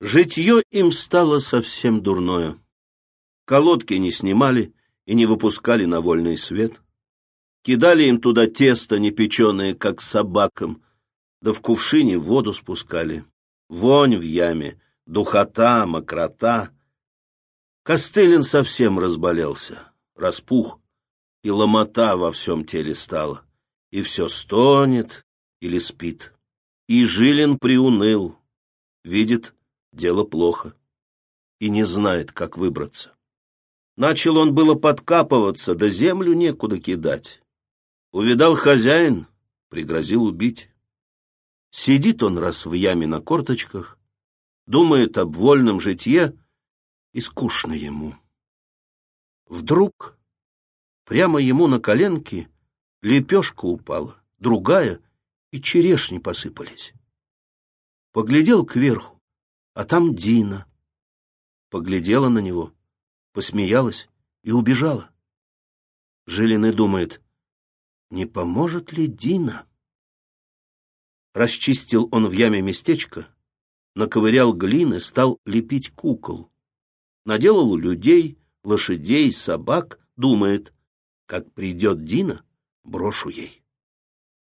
Житье им стало совсем дурное. Колодки не снимали и не выпускали на вольный свет. Кидали им туда тесто непеченое, как собакам, да в кувшине воду спускали. Вонь в яме, духота, мокрота. Костылин совсем разболелся, распух, и ломота во всем теле стала, и все стонет или спит. И Жилин приуныл, видит, дело плохо, и не знает, как выбраться. Начал он было подкапываться, да землю некуда кидать. Увидал хозяин, пригрозил убить. Сидит он раз в яме на корточках, думает об вольном житье, и скучно ему. Вдруг прямо ему на коленки лепешка упала, другая, и черешни посыпались. Поглядел кверху, а там Дина. Поглядела на него, посмеялась и убежала. Жилин и думает, не поможет ли Дина? Расчистил он в яме местечко, наковырял глины, стал лепить кукол. Наделал людей, лошадей, собак, думает, как придет Дина, брошу ей.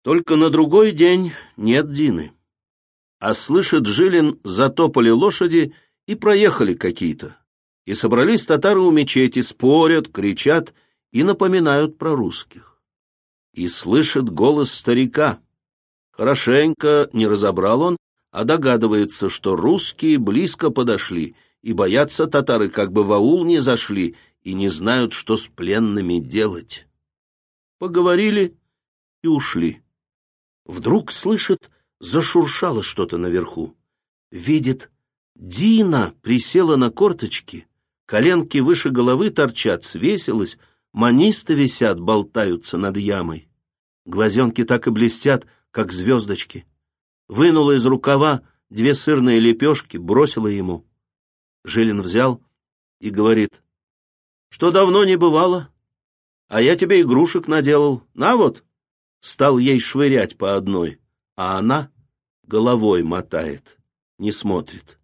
Только на другой день нет Дины. А слышит Жилин, затопали лошади и проехали какие-то. И собрались татары у мечети, спорят, кричат и напоминают про русских. И слышит голос старика. Хорошенько не разобрал он, а догадывается, что русские близко подошли, и боятся татары, как бы в аул не зашли, и не знают, что с пленными делать. Поговорили и ушли. Вдруг слышит, зашуршало что-то наверху. Видит, Дина присела на корточки, коленки выше головы торчат, свесилась, манисты висят, болтаются над ямой. Глазенки так и блестят, как звездочки. Вынула из рукава две сырные лепешки, бросила ему. Жилин взял и говорит, что давно не бывало, а я тебе игрушек наделал, на вот стал ей швырять по одной, а она головой мотает, не смотрит.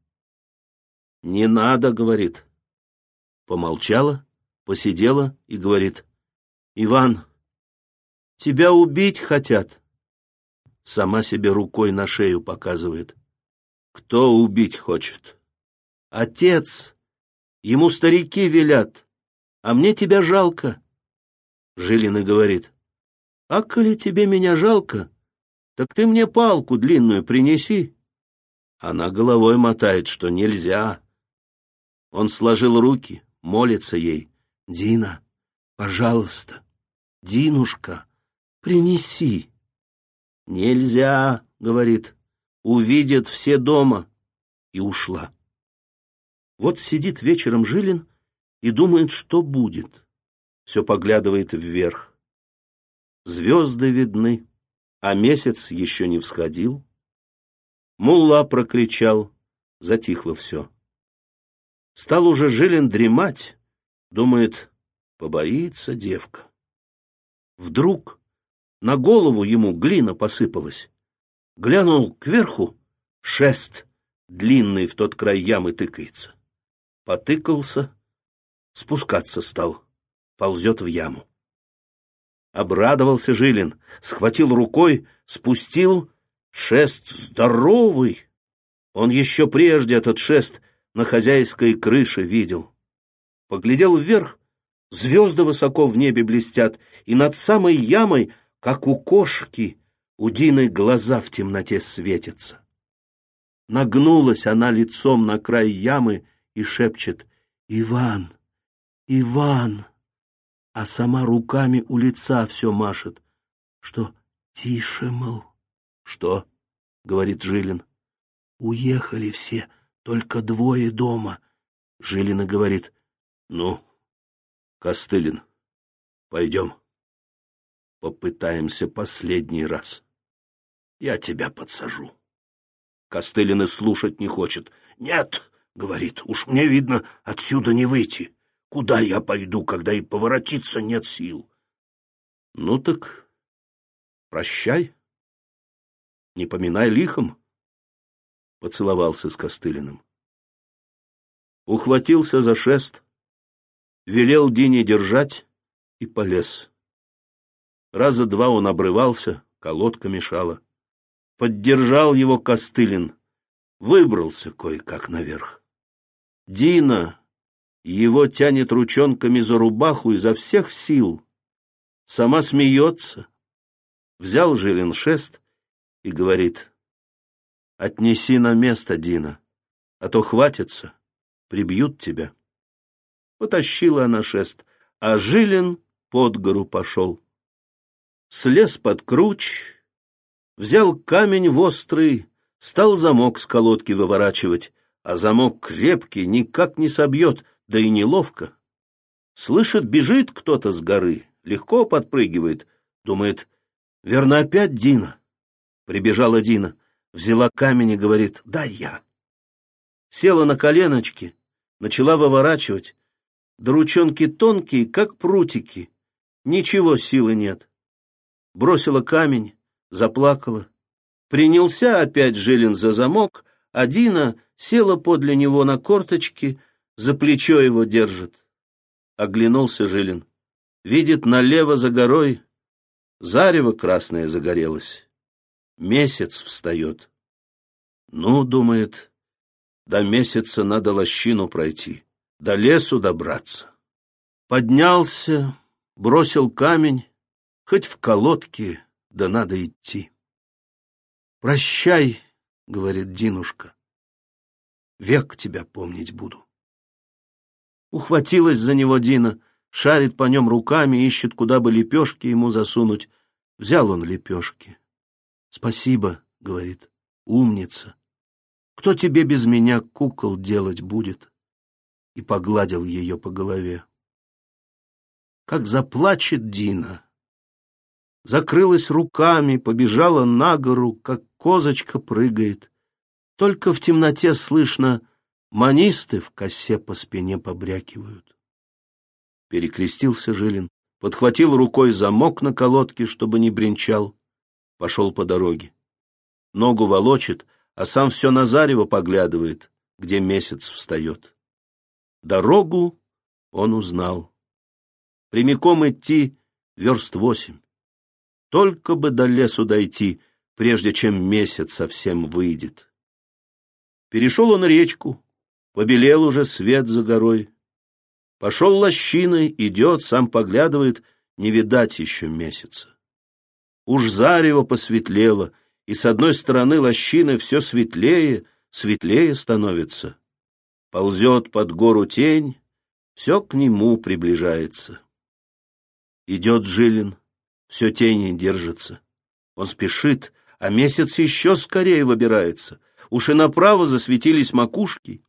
«Не надо», — говорит. Помолчала, посидела и говорит, «Иван, тебя убить хотят». Сама себе рукой на шею показывает. «Кто убить хочет?» «Отец! Ему старики велят, а мне тебя жалко». Жилина говорит, а коли тебе меня жалко, так ты мне палку длинную принеси. Она головой мотает, что нельзя. Он сложил руки, молится ей. Дина, пожалуйста, Динушка, принеси. Нельзя, говорит, увидят все дома. И ушла. Вот сидит вечером Жилин и думает, что будет. Все поглядывает вверх. Звезды видны, а месяц еще не всходил. Мулла прокричал, затихло все. Стал уже Жилин дремать, думает, побоится девка. Вдруг на голову ему глина посыпалась. Глянул кверху, шест длинный в тот край ямы тыкается. Потыкался, спускаться стал, ползет в яму. Обрадовался Жилин, схватил рукой, спустил. Шест здоровый. Он еще прежде этот шест на хозяйской крыше видел. Поглядел вверх, звезды высоко в небе блестят, и над самой ямой, как у кошки, у Дины глаза в темноте светятся. Нагнулась она лицом на край ямы и шепчет «Иван! Иван!» А сама руками у лица все машет. Что тише, мол. Что? говорит Жилин. Уехали все, только двое дома. Жилина говорит. Ну, Костылин, пойдем. Попытаемся последний раз. Я тебя подсажу. Костылин и слушать не хочет. Нет, говорит, уж мне видно, отсюда не выйти. Куда я пойду, когда и поворотиться нет сил? Ну так прощай. Не поминай лихом. Поцеловался с Костылиным. ухватился за шест, велел Дине держать и полез. Раза два он обрывался, колодка мешала. Поддержал его Костылин, выбрался кое-как наверх. Дина его тянет ручонками за рубаху изо всех сил. Сама смеется. Взял Жилин шест и говорит, «Отнеси на место, Дина, а то хватится, прибьют тебя». Потащила она шест, а Жилин под гору пошел. Слез под круч, взял камень в острый, стал замок с колодки выворачивать, а замок крепкий, никак не собьет, да и неловко. Слышит, бежит кто-то с горы, легко подпрыгивает, думает, верно опять Дина. Прибежала Дина, взяла камень и говорит, дай я. Села на коленочки, начала выворачивать, да ручонки тонкие, как прутики, ничего силы нет. Бросила камень, заплакала. Принялся опять Жилин за замок, а Дина села подле него на корточки, за плечо его держит. Оглянулся Жилин. Видит налево за горой, зарево красное загорелось. Месяц встает. Ну, думает, до месяца надо лощину пройти, до лесу добраться. Поднялся, бросил камень, хоть в колодке, да надо идти. «Прощай», — говорит Динушка, — «век тебя помнить буду». Ухватилась за него Дина, шарит по нем руками, ищет, куда бы лепешки ему засунуть. Взял он лепешки. «Спасибо», — говорит, — «умница. Кто тебе без меня кукол делать будет?» И погладил ее по голове. Как заплачет Дина. Закрылась руками, побежала на гору, как козочка прыгает. Только в темноте слышно — Манисты в косе по спине побрякивают. Перекрестился Жилин, подхватил рукой замок на колодке, чтобы не бренчал, пошел по дороге. Ногу волочит, а сам все на зарево поглядывает, где месяц встает. Дорогу он узнал. Прямиком идти верст восемь. Только бы до лесу дойти, прежде чем месяц совсем выйдет. Перешел он речку, Побелел уже свет за горой. Пошел лощиной, идет, сам поглядывает, не видать еще месяца. Уж зарево посветлело, и с одной стороны лощины все светлее, светлее становится. Ползет под гору тень, все к нему приближается. Идет Жилин, все тени держится. Он спешит, а месяц еще скорее выбирается. Уж и направо засветились макушки,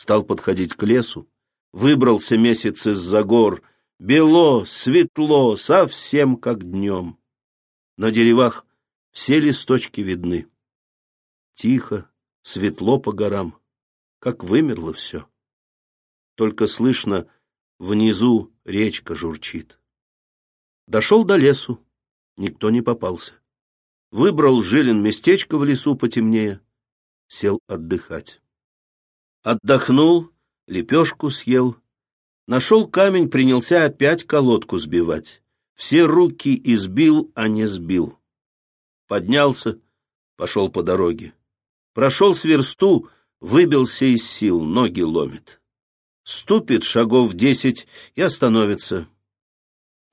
стал подходить к лесу, выбрался месяц из-за гор, бело, светло, совсем как днем. На деревах все листочки видны. Тихо, светло по горам, как вымерло все. Только слышно, внизу речка журчит. Дошел до лесу, никто не попался. Выбрал Жилин местечко в лесу потемнее, сел отдыхать. Отдохнул, лепешку съел. Нашел камень, принялся опять колодку сбивать. Все руки избил, а не сбил. Поднялся, пошел по дороге. Прошел с версту, выбился из сил, ноги ломит. Ступит шагов десять и остановится.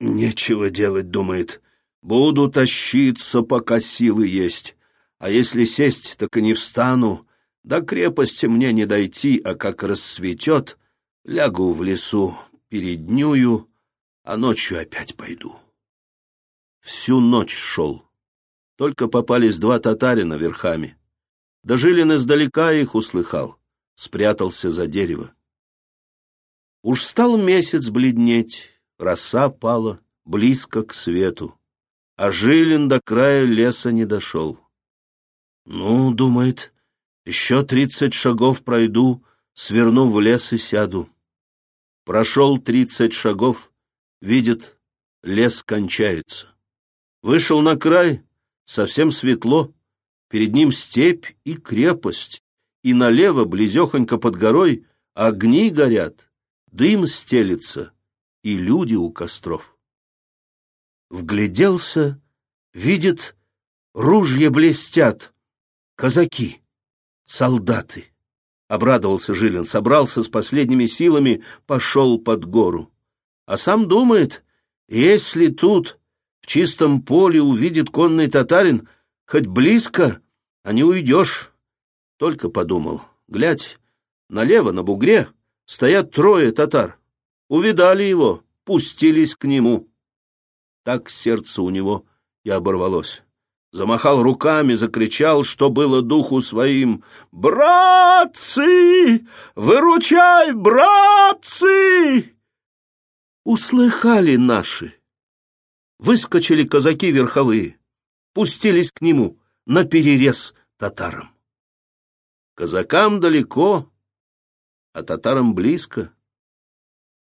Нечего делать, думает. Буду тащиться, пока силы есть. А если сесть, так и не встану. До крепости мне не дойти, а как рассветет, лягу в лесу, переднюю, а ночью опять пойду. Всю ночь шел. Только попались два татарина верхами. Да Жилин издалека их услыхал, спрятался за дерево. Уж стал месяц бледнеть, роса пала близко к свету, а Жилин до края леса не дошел. Ну, думает, еще тридцать шагов пройду, сверну в лес и сяду. Прошел тридцать шагов, видит, лес кончается. Вышел на край, совсем светло, перед ним степь и крепость, и налево, близехонько под горой, огни горят, дым стелится, и люди у костров. Вгляделся, видит, ружья блестят, казаки, солдаты. Обрадовался Жилин, собрался с последними силами, пошел под гору. А сам думает, если тут в чистом поле увидит конный татарин, хоть близко, а не уйдешь. Только подумал, глядь, налево на бугре стоят трое татар. Увидали его, пустились к нему. Так сердце у него и оборвалось. Замахал руками, закричал, что было духу своим. «Братцы! Выручай, братцы!» Услыхали наши. Выскочили казаки верховые, пустились к нему на перерез татарам. Казакам далеко, а татарам близко.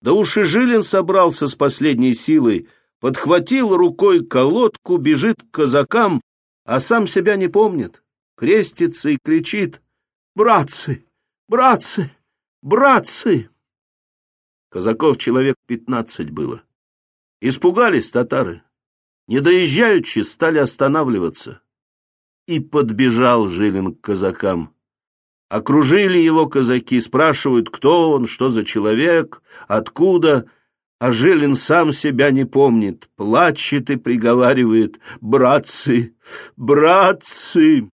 Да уж и Жилин собрался с последней силой, подхватил рукой колодку, бежит к казакам, а сам себя не помнит, крестится и кричит «Братцы! Братцы! Братцы!» Казаков человек пятнадцать было. Испугались татары. Не доезжаючи, стали останавливаться. И подбежал Жилин к казакам. Окружили его казаки, спрашивают, кто он, что за человек, откуда, а Жилин сам себя не помнит, плачет и приговаривает «Братцы! Братцы!»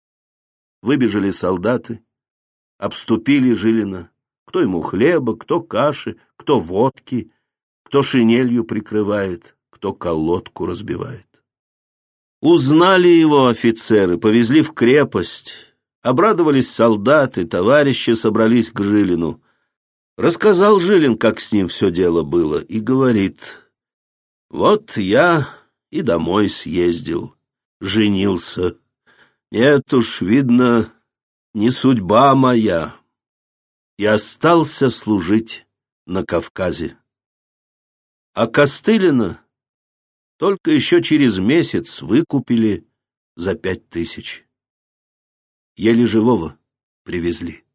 Выбежали солдаты, обступили Жилина. Кто ему хлеба, кто каши, кто водки, кто шинелью прикрывает, кто колодку разбивает. Узнали его офицеры, повезли в крепость, Обрадовались солдаты, товарищи собрались к Жилину. Рассказал Жилин, как с ним все дело было, и говорит, «Вот я и домой съездил, женился. Нет уж, видно, не судьба моя. И остался служить на Кавказе. А Костылина только еще через месяц выкупили за пять тысяч еле живого привезли.